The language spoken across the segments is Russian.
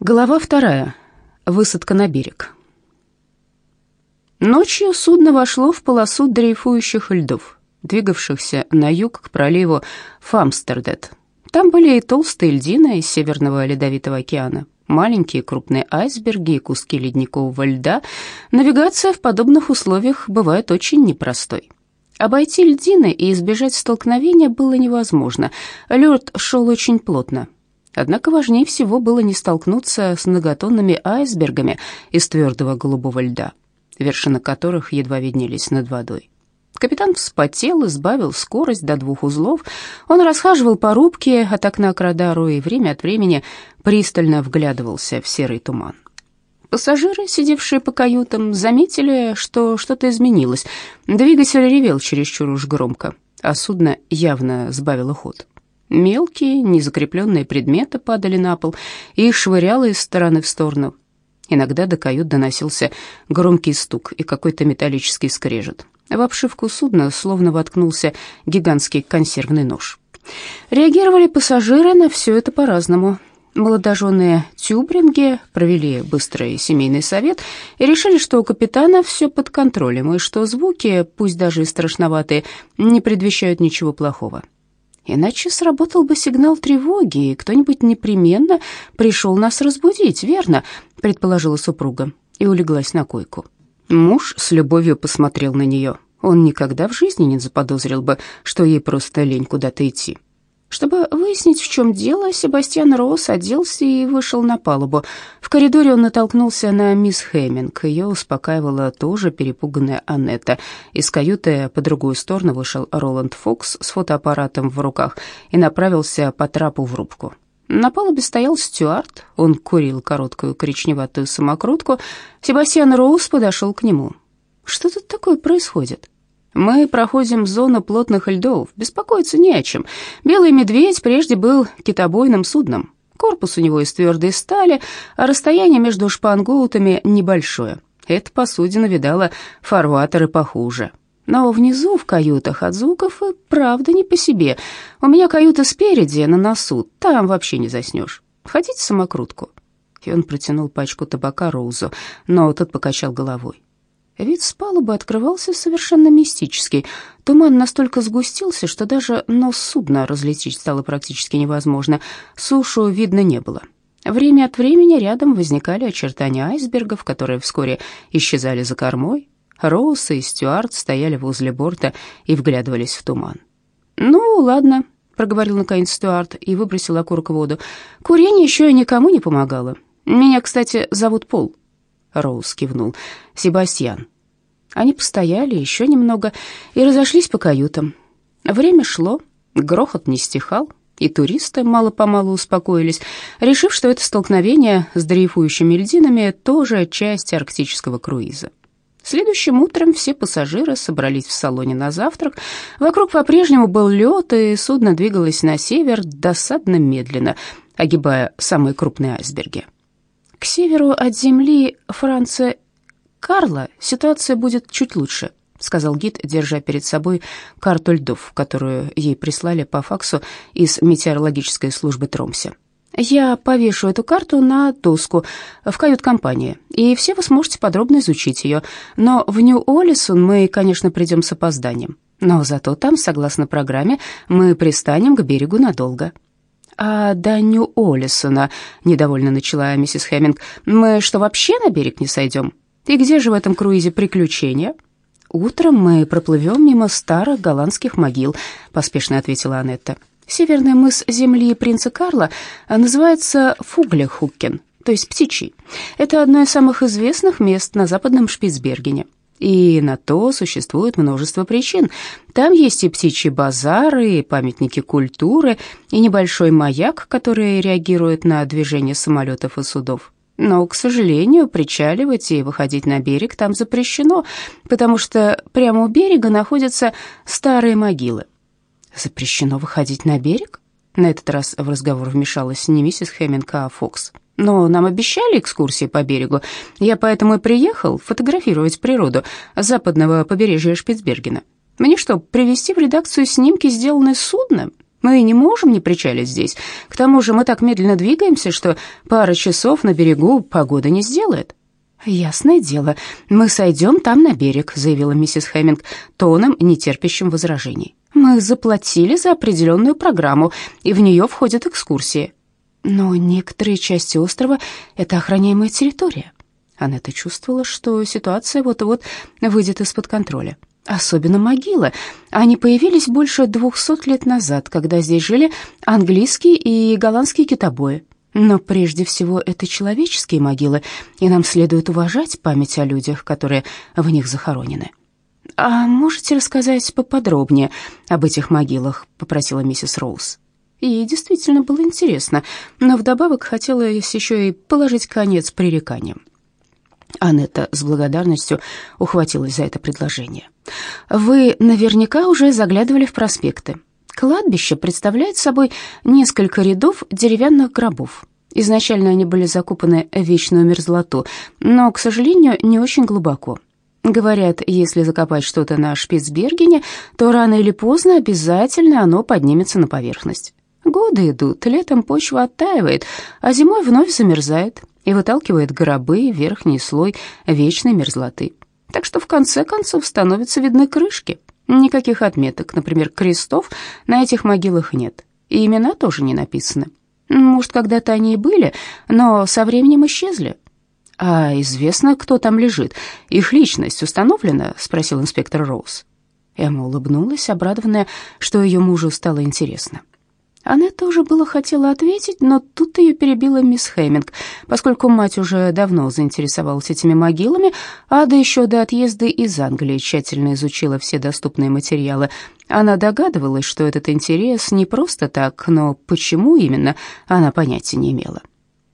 Глава вторая. Высадка на берег. Ночью судно вошло в полосу дрейфующих льдов, двигавшихся на юг к проливу Фамстердет. Там были и толстые льдины из Северного Ледовитого океана, маленькие крупные айсберги и куски ледникового льда. Навигация в подобных условиях бывает очень непростой. Обойти льдины и избежать столкновения было невозможно. Лед шел очень плотно, Однако важнее всего было не столкнуться с многотонными айсбергами из твердого голубого льда, вершины которых едва виднелись над водой. Капитан вспотел и сбавил скорость до двух узлов. Он расхаживал по рубке от окна к радару и время от времени пристально вглядывался в серый туман. Пассажиры, сидевшие по каютам, заметили, что что-то изменилось. Двигатель ревел чересчур уж громко, а судно явно сбавило ход. Мелкие, незакрепленные предметы падали на пол, и швыряло из стороны в сторону. Иногда до кают доносился громкий стук и какой-то металлический скрежет. В обшивку судна словно воткнулся гигантский консервный нож. Реагировали пассажиры на все это по-разному. Молодоженные тюбринги провели быстрый семейный совет и решили, что у капитана все под контролем, и что звуки, пусть даже и страшноватые, не предвещают ничего плохого. Иначе сработал бы сигнал тревоги, и кто-нибудь непременно пришел нас разбудить, верно?» — предположила супруга и улеглась на койку. Муж с любовью посмотрел на нее. Он никогда в жизни не заподозрил бы, что ей просто лень куда-то идти. Чтобы выяснить, в чем дело, Себастьян Роуз оделся и вышел на палубу. В коридоре он натолкнулся на мисс Хэмминг. Ее успокаивала тоже перепуганная Аннетта. Из каюты по другую сторону вышел Роланд Фокс с фотоаппаратом в руках и направился по трапу в рубку. На палубе стоял Стюарт. Он курил короткую коричневатую самокрутку. Себастьян Роуз подошел к нему. «Что тут такое происходит?» Мы проходим зону плотных льдов, беспокоиться не о чем. Белый медведь прежде был китобойным судном. Корпус у него из твердой стали, а расстояние между шпангоутами небольшое. Эта посудина видала фарватеры похуже. Но внизу в каютах от звуков и правда не по себе. У меня каюта спереди, на носу, там вообще не заснешь. Хотите самокрутку?» И он протянул пачку табака Роузу, но тот покачал головой. Вид с палубы открывался совершенно мистический. Туман настолько сгустился, что даже нос судна разлететь стало практически невозможно. Сушу видно не было. Время от времени рядом возникали очертания айсбергов, которые вскоре исчезали за кормой. Роуз и Стюарт стояли возле борта и вглядывались в туман. «Ну, ладно», — проговорил наконец Стюарт и выбросил окурок в воду. «Курение еще и никому не помогало. Меня, кстати, зовут Пол». Роуз кивнул. «Себастьян». Они постояли еще немного и разошлись по каютам. Время шло, грохот не стихал, и туристы мало-помалу успокоились, решив, что это столкновение с дрейфующими льдинами тоже часть арктического круиза. Следующим утром все пассажиры собрались в салоне на завтрак. Вокруг по-прежнему был лед, и судно двигалось на север досадно медленно, огибая самые крупные айсберги. К северу от земли Франца Карла ситуация будет чуть лучше, сказал гид, держа перед собой карту льдов, которую ей прислали по факсу из метеорологической службы Тромсе. Я повешу эту карту на доску в кают-компании, и все вы сможете подробно изучить ее. Но в Нью-Олисон мы, конечно, придем с опозданием. Но зато там, согласно программе, мы пристанем к берегу надолго. «А до Нью-Олисона», — недовольно начала миссис Хэмминг, «мы что, вообще на берег не сойдем? И где же в этом круизе приключения?» «Утром мы проплывем мимо старых голландских могил», — поспешно ответила Анетта. «Северный мыс земли принца Карла называется Фуглехуккен, то есть Птичий. Это одно из самых известных мест на западном Шпицбергене. И на то существует множество причин. Там есть и птичьи базары, и памятники культуры, и небольшой маяк, который реагирует на движение самолетов и судов. Но, к сожалению, причаливать и выходить на берег там запрещено, потому что прямо у берега находятся старые могилы. Запрещено выходить на берег? На этот раз в разговор вмешалась не миссис Хэмминг, а Фокс. Но нам обещали экскурсии по берегу. Я поэтому и приехал фотографировать природу западного побережья Шпицбергена. Мне что, привезти в редакцию снимки, сделанные судном? Мы не можем не причалить здесь. К тому же мы так медленно двигаемся, что пара часов на берегу погода не сделает». «Ясное дело, мы сойдем там на берег», — заявила миссис Хэмминг тоном, нетерпящим возражений. «Мы заплатили за определенную программу, и в нее входят экскурсии». «Но некоторые части острова — это охраняемая территория». Анетта чувствовала, что ситуация вот-вот выйдет из-под контроля. Особенно могилы. Они появились больше двухсот лет назад, когда здесь жили английские и голландские китобои. Но прежде всего это человеческие могилы, и нам следует уважать память о людях, которые в них захоронены. «А можете рассказать поподробнее об этих могилах?» — попросила миссис Роуз. Ей действительно было интересно, но вдобавок хотелось еще и положить конец пререканиям. Анетта с благодарностью ухватилась за это предложение. «Вы наверняка уже заглядывали в проспекты. Кладбище представляет собой несколько рядов деревянных гробов. Изначально они были закопаны в вечную мерзлоту, но, к сожалению, не очень глубоко. Говорят, если закопать что-то на Шпицбергене, то рано или поздно обязательно оно поднимется на поверхность. Годы идут, летом почва оттаивает, а зимой вновь замерзает и выталкивает гробы, верхний слой вечной мерзлоты. Так что в конце концов становятся видны крышки. Никаких отметок, например, крестов на этих могилах нет. И имена тоже не написаны. Может, когда-то они и были, но со временем исчезли. А известно, кто там лежит? Их личность установлена? спросил инспектор Роуз. Эмма улыбнулась, обрадованная, что ее мужу стало интересно. Она тоже было хотела ответить, но тут ее перебила мисс Хэмминг. Поскольку мать уже давно заинтересовалась этими могилами, Ада еще до отъезда из Англии тщательно изучила все доступные материалы. Она догадывалась, что этот интерес не просто так, но почему именно, она понятия не имела.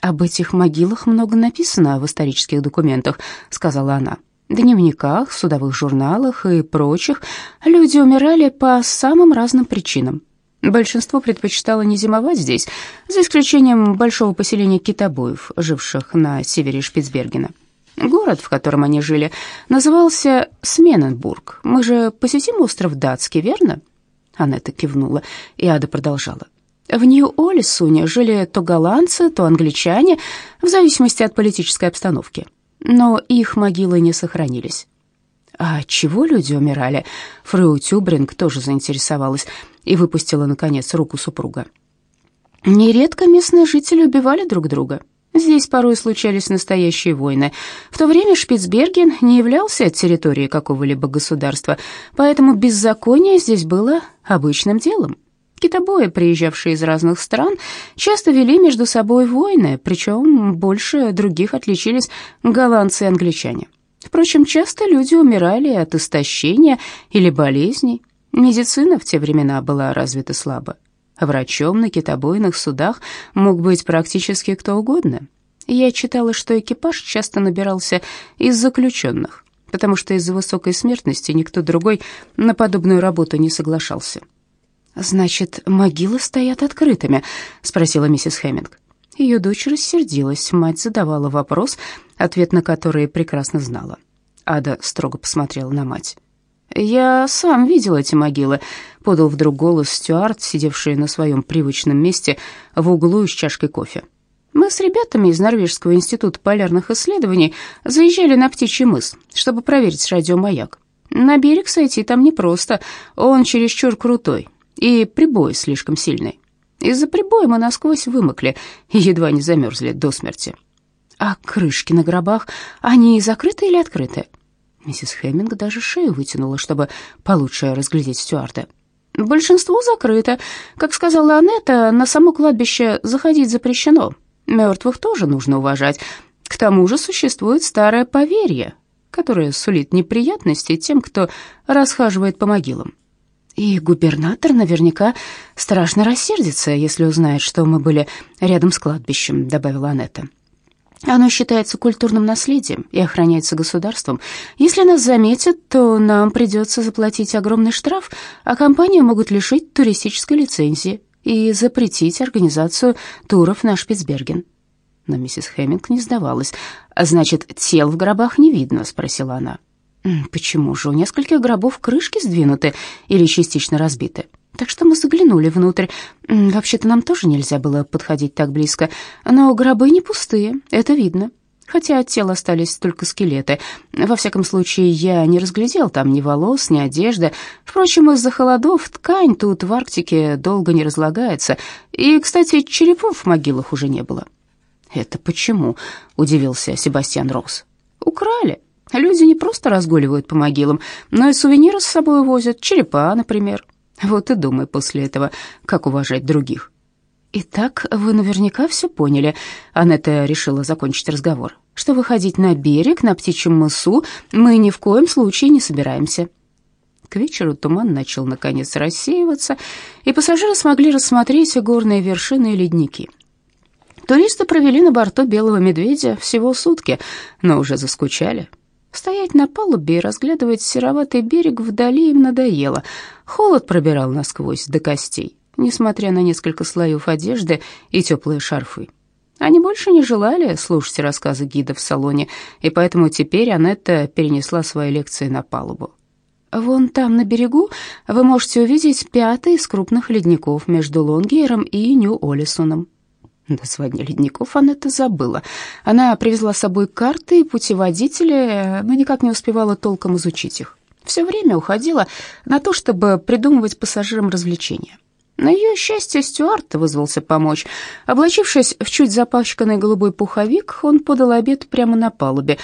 «Об этих могилах много написано в исторических документах», — сказала она. «Дневниках, судовых журналах и прочих. Люди умирали по самым разным причинам. Большинство предпочитало не зимовать здесь, за исключением большого поселения китобоев, живших на севере Шпицбергена. Город, в котором они жили, назывался Смененбург. Мы же посетим остров Датский, верно? Анетта кивнула, и Ада продолжала. В Нью-Олесуне жили то голландцы, то англичане, в зависимости от политической обстановки. Но их могилы не сохранились. А чего люди умирали? Фрау Тюбринг тоже заинтересовалась и выпустила, наконец, руку супруга. Нередко местные жители убивали друг друга. Здесь порой случались настоящие войны. В то время Шпицберген не являлся территорией какого-либо государства, поэтому беззаконие здесь было обычным делом. Китобои, приезжавшие из разных стран, часто вели между собой войны, причем больше других отличились голландцы и англичане. Впрочем, часто люди умирали от истощения или болезней. Медицина в те времена была развита слабо. Врачом на китобойных судах мог быть практически кто угодно. Я читала, что экипаж часто набирался из заключенных, потому что из-за высокой смертности никто другой на подобную работу не соглашался. «Значит, могилы стоят открытыми?» — спросила миссис Хэмминг. Ее дочь рассердилась, мать задавала вопрос, ответ на который прекрасно знала. Ада строго посмотрела на мать. «Я сам видел эти могилы», — подал вдруг голос Стюарт, сидевший на своем привычном месте в углу с чашкой кофе. «Мы с ребятами из Норвежского института полярных исследований заезжали на Птичий мыс, чтобы проверить радиомаяк. На берег сойти там непросто, он чересчур крутой, и прибой слишком сильный. Из-за прибоя мы насквозь вымокли и едва не замерзли до смерти. А крышки на гробах, они закрыты или открыты? Миссис Хэмминг даже шею вытянула, чтобы получше разглядеть стюарда. Большинство закрыто. Как сказала Анетта, на само кладбище заходить запрещено. Мертвых тоже нужно уважать. К тому же существует старое поверье, которое сулит неприятности тем, кто расхаживает по могилам. И губернатор наверняка страшно рассердится, если узнает, что мы были рядом с кладбищем, добавила Анетта. Оно считается культурным наследием и охраняется государством. Если нас заметят, то нам придется заплатить огромный штраф, а компанию могут лишить туристической лицензии и запретить организацию туров на Шпицберген. Но миссис Хэмминг не сдавалась. «А «Значит, тел в гробах не видно?» — спросила она. Почему же у нескольких гробов крышки сдвинуты или частично разбиты? Так что мы заглянули внутрь. Вообще-то нам тоже нельзя было подходить так близко, но гробы не пустые, это видно. Хотя от тел остались только скелеты. Во всяком случае, я не разглядел там ни волос, ни одежды. Впрочем, из-за холодов ткань тут в Арктике долго не разлагается. И, кстати, черепов в могилах уже не было. «Это почему?» — удивился Себастьян Росс. «Украли. Люди не просто разгуливают по могилам, но и сувениры с собой возят, черепа, например. Вот и думай после этого, как уважать других». «Итак, вы наверняка все поняли», — Анетта решила закончить разговор, «что выходить на берег, на птичьем мысу мы ни в коем случае не собираемся». К вечеру туман начал, наконец, рассеиваться, и пассажиры смогли рассмотреть горные вершины и ледники. Туристы провели на борту «Белого медведя» всего сутки, но уже заскучали. Стоять на палубе и разглядывать сероватый берег вдали им надоело. Холод пробирал насквозь до костей, несмотря на несколько слоев одежды и теплые шарфы. Они больше не желали слушать рассказы гида в салоне, и поэтому теперь Анетта перенесла свои лекции на палубу. Вон там, на берегу, вы можете увидеть пятый из крупных ледников между Лонгейром и Нью-Олисоном. Название ледников Анетта забыла. Она привезла с собой карты и путеводители, но никак не успевала толком изучить их. Все время уходила на то, чтобы придумывать пассажирам развлечения. На ее счастье Стюарт вызвался помочь. Облачившись в чуть запачканный голубой пуховик, он подал обед прямо на палубе.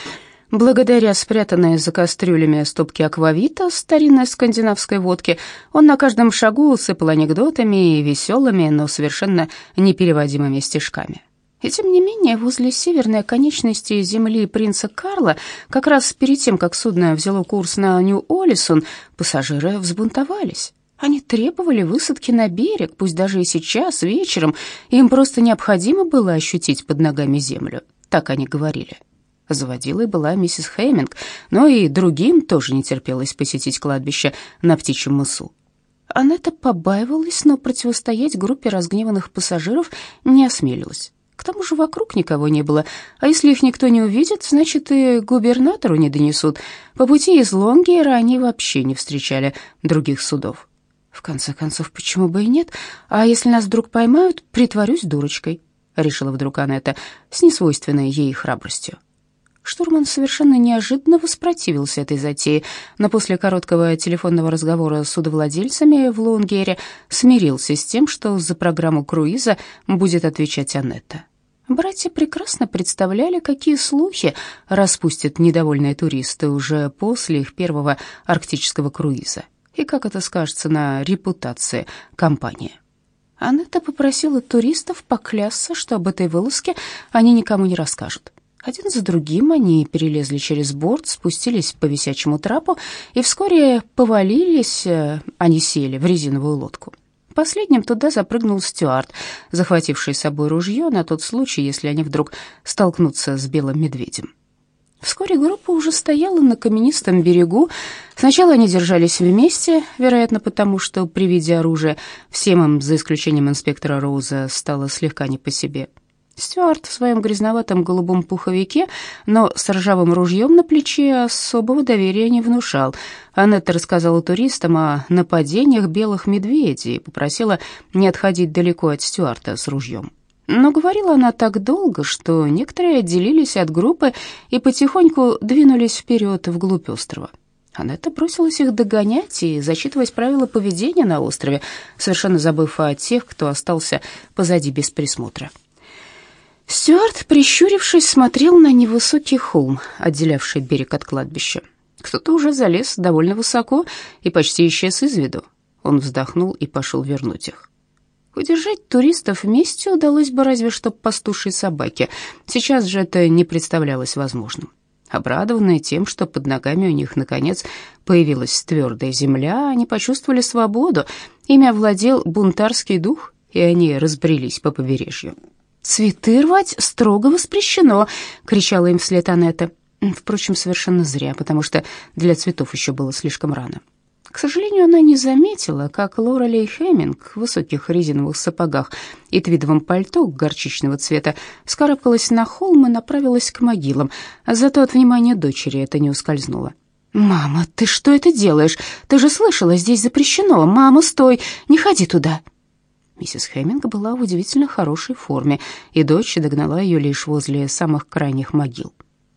Благодаря спрятанной за кастрюлями стопке аквавита, старинной скандинавской водки, он на каждом шагу усыпал анекдотами и веселыми, но совершенно непереводимыми стишками. И тем не менее, возле северной оконечности земли принца Карла, как раз перед тем, как судно взяло курс на Нью-Олисон, пассажиры взбунтовались. Они требовали высадки на берег, пусть даже и сейчас, вечером. Им просто необходимо было ощутить под ногами землю. Так они говорили. Заводилой была миссис Хейминг, но и другим тоже не терпелось посетить кладбище на Птичьем мысу. Анетта побаивалась, но противостоять группе разгневанных пассажиров не осмелилась. К тому же вокруг никого не было, а если их никто не увидит, значит и губернатору не донесут. По пути из Лонгейра они вообще не встречали других судов. В конце концов, почему бы и нет? А если нас вдруг поймают, притворюсь дурочкой, решила вдруг Анетта с несвойственной ей храбростью. Штурман совершенно неожиданно воспротивился этой затее, но после короткого телефонного разговора с судовладельцами в Лонгере смирился с тем, что за программу круиза будет отвечать Анетта. Братья прекрасно представляли, какие слухи распустят недовольные туристы уже после их первого арктического круиза и как это скажется на репутации компании. Анетта попросила туристов поклясться, что об этой вылазке они никому не расскажут. Один за другим они перелезли через борт, спустились по висячему трапу и вскоре повалились, э, они сели в резиновую лодку. Последним туда запрыгнул Стюарт, захвативший с собой ружье на тот случай, если они вдруг столкнутся с белым медведем. Вскоре группа уже стояла на каменистом берегу. Сначала они держались вместе, вероятно, потому что при виде оружия всем им, за исключением инспектора Роуза, стало слегка не по себе. Стюарт в своем грязноватом голубом пуховике, но с ржавым ружьем на плече особого доверия не внушал. Анетта рассказала туристам о нападениях белых медведей и попросила не отходить далеко от Стюарта с ружьем. Но говорила она так долго, что некоторые отделились от группы и потихоньку двинулись вперед вглубь острова. Анетта бросилась их догонять и зачитывать правила поведения на острове, совершенно забыв о тех, кто остался позади без присмотра. Стюарт, прищурившись, смотрел на невысокий холм, отделявший берег от кладбища. Кто-то уже залез довольно высоко и почти исчез из виду. Он вздохнул и пошел вернуть их. Удержать туристов вместе удалось бы разве что пастушей собаке. Сейчас же это не представлялось возможным. Обрадованные тем, что под ногами у них, наконец, появилась твердая земля, они почувствовали свободу. Ими овладел бунтарский дух, и они разбрелись по побережью. «Цветы рвать строго воспрещено!» — кричала им вслед Анетта. Впрочем, совершенно зря, потому что для цветов еще было слишком рано. К сожалению, она не заметила, как Лора Лей Хеминг в высоких резиновых сапогах и твидовом пальто горчичного цвета вскарабкалась на холм и направилась к могилам. Зато от внимания дочери это не ускользнуло. «Мама, ты что это делаешь? Ты же слышала, здесь запрещено. Мама, стой, не ходи туда!» Миссис Хеминг была в удивительно хорошей форме, и дочь догнала ее лишь возле самых крайних могил.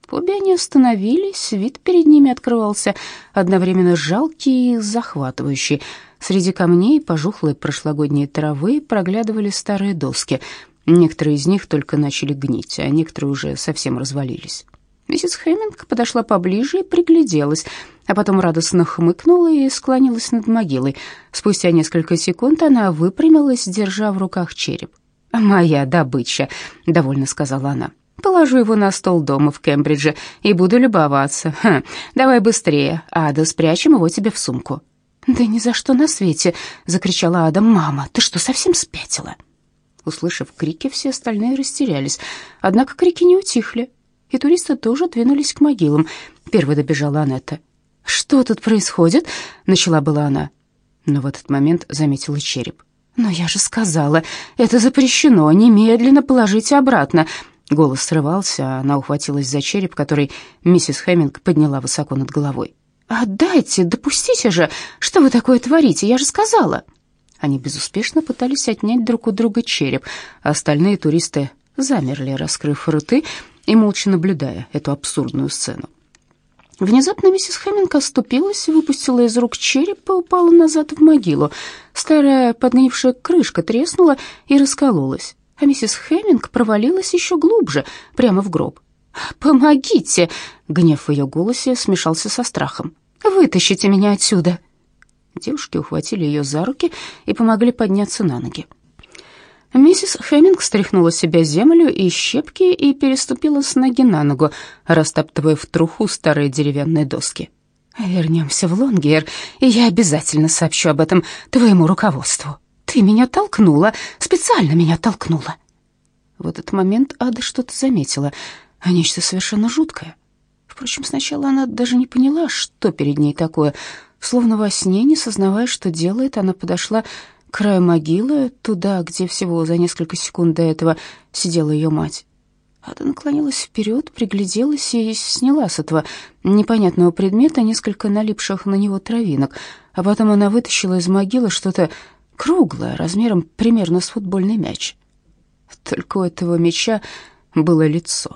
Обе они остановились, вид перед ними открывался одновременно жалкий и захватывающий. Среди камней пожухлой прошлогодней травы проглядывали старые доски. Некоторые из них только начали гнить, а некоторые уже совсем развалились. Миссис Хэмминг подошла поближе и пригляделась, а потом радостно хмыкнула и склонилась над могилой. Спустя несколько секунд она выпрямилась, держа в руках череп. «Моя добыча», — довольно сказала она. Положу его на стол дома в Кембридже и буду любоваться. Хм, давай быстрее, Ада, спрячем его тебе в сумку». «Да ни за что на свете!» — закричала Ада. «Мама, ты что, совсем спятила?» Услышав крики, все остальные растерялись. Однако крики не утихли, и туристы тоже двинулись к могилам. Первой добежала Анетта. «Что тут происходит?» — начала была она. Но в этот момент заметила череп. «Но я же сказала, это запрещено, немедленно положите обратно. Голос срывался, а она ухватилась за череп, который миссис Хэмминг подняла высоко над головой. «Отдайте, допустите же! Что вы такое творите? Я же сказала!» Они безуспешно пытались отнять друг у друга череп, а остальные туристы замерли, раскрыв рты и молча наблюдая эту абсурдную сцену. Внезапно миссис Хэмминг оступилась, выпустила из рук череп и упала назад в могилу. Старая подгнившая крышка треснула и раскололась а миссис Хеминг провалилась еще глубже, прямо в гроб. «Помогите!» — гнев в ее голосе смешался со страхом. «Вытащите меня отсюда!» Девушки ухватили ее за руки и помогли подняться на ноги. Миссис Хеминг стряхнула с себя землю и щепки и переступила с ноги на ногу, растаптывая в труху старые деревянные доски. «Вернемся в Лонгер, и я обязательно сообщу об этом твоему руководству». Ты меня толкнула, специально меня толкнула. В этот момент Ада что-то заметила, а нечто совершенно жуткое. Впрочем, сначала она даже не поняла, что перед ней такое. Словно во сне, не сознавая, что делает, она подошла краю могилы, туда, где всего за несколько секунд до этого сидела ее мать. Ада наклонилась вперед, пригляделась и сняла с этого непонятного предмета несколько налипших на него травинок, а потом она вытащила из могилы что-то круглая, размером примерно с футбольный мяч. Только у этого мяча было лицо.